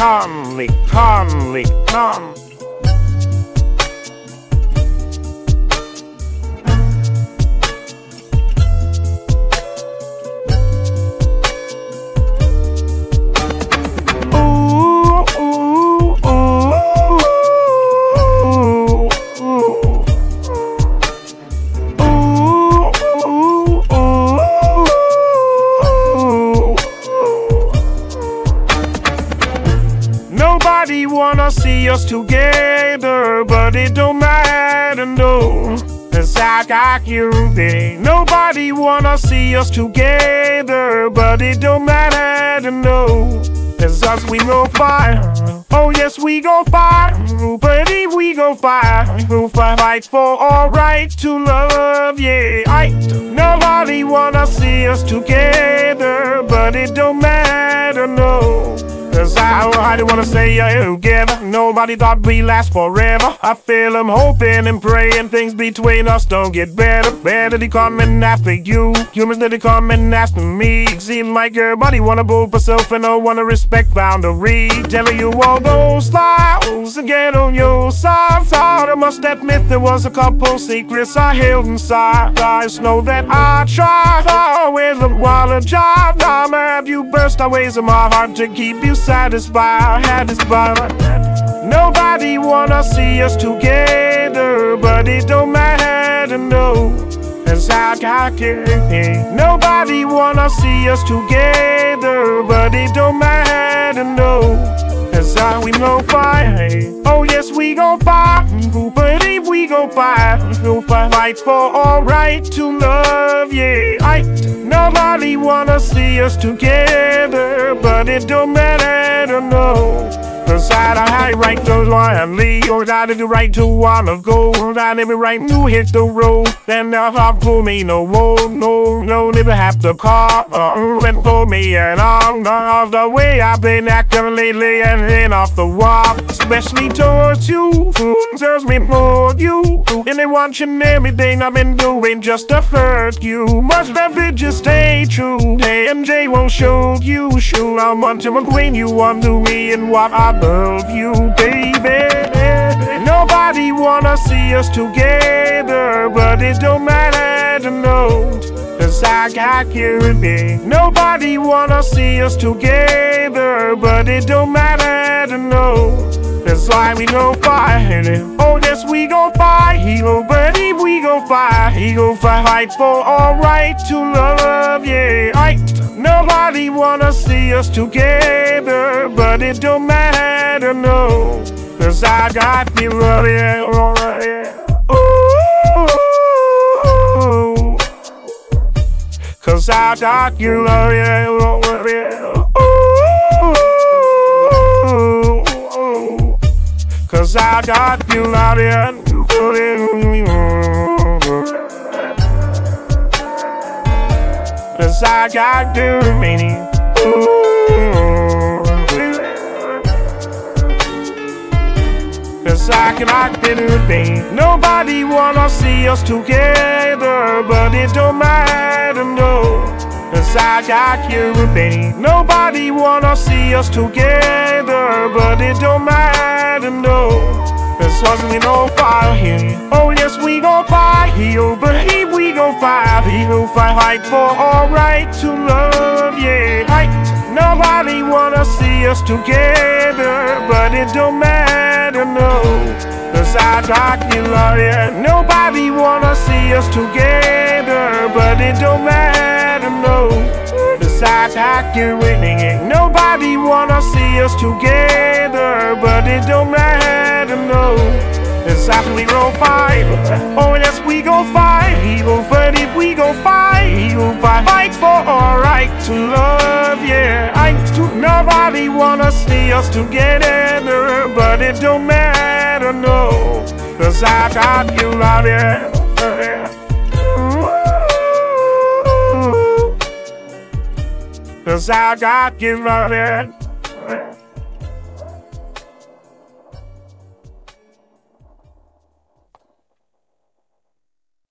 Conley, Conley, Conley. Us together, but it don't matter, no. Cause I got you, baby. Nobody wanna see us together, but it don't matter, no. Cause us we go fire. Oh yes, we go fire. Buddy, we go. We'll fight for our right to love, yeah. I nobody wanna see us together, but it don't matter, no. Cause I, I didn't wanna say uh, you together. Nobody thought we last forever. I feel I'm hoping and praying things between us don't get better. Better they coming after you. Humans that they coming after me. It seems like everybody wanna move for self and don't wanna respect boundary. Telling you all those lies and get on your side. Thought I must admit there was a couple secrets I held inside. Guys know that I tried. Always a while a job. I'm have you burst out ways in my heart to keep you satisfied. Had this by Nobody wanna see us together, but it don't matter, no. Cause I got you. Nobody wanna see us together, but it don't matter, no. Cause I we no fight. Oh yes, we gon' fight. But if we gon' fight, we'll fight for our right to love, yeah. I, nobody wanna see us together, but it don't matter, no. Cause I don't have right to one leave, or I do right to wanna go, I never right to hit the road. Then they'll hop for me no more, no, no, never have to call, uh, went for me and all, all the way. I've been acting lately and then off the wall, especially towards you, tells me more you, and they watching everything I've been doing just to hurt you. Have it just stay true, AMJ won't show you, shoot, I want to acquaint you on to me and what I love you, baby. Nobody wanna see us together, but it don't matter, no. Cause I got you, baby. Nobody wanna see us together, but it don't matter, no. That's why we gon' fight. Oh, yes, we gon' fight. He gon' buddy, we gon' fight. He gon' fight for our right to love, yeah. I, nobody wanna see us together, but it don't matter, no. Cause I got you, love, yeah, alright, yeah. I got you, love, alright, yeah. Ooh. Cause I got you, love. Cause I got you, meaning. Cause I cannot a thing. Nobody wanna see us together, but it don't matter. Cause I got you, baby. Nobody wanna see us together, but it don't matter, no. Cause us we no fire here. Oh yes, we gon' fight here, but he we gon' fight. He gon' fight, fight for our right to love, yeah. Right. Nobody wanna see us together, but it don't matter, no. Cause I got you, love, yeah. Nobody wanna see us together, I got you winning it. Nobody wanna see us together, but it don't matter, no. It's we gon' fight. Oh, yes, we gon' fight. He fight if we gon' fight. Gon' fight. Fight for our right to love, yeah. I nobody wanna see us together, but it don't matter, no. Cause I got you out here. Cause I got here.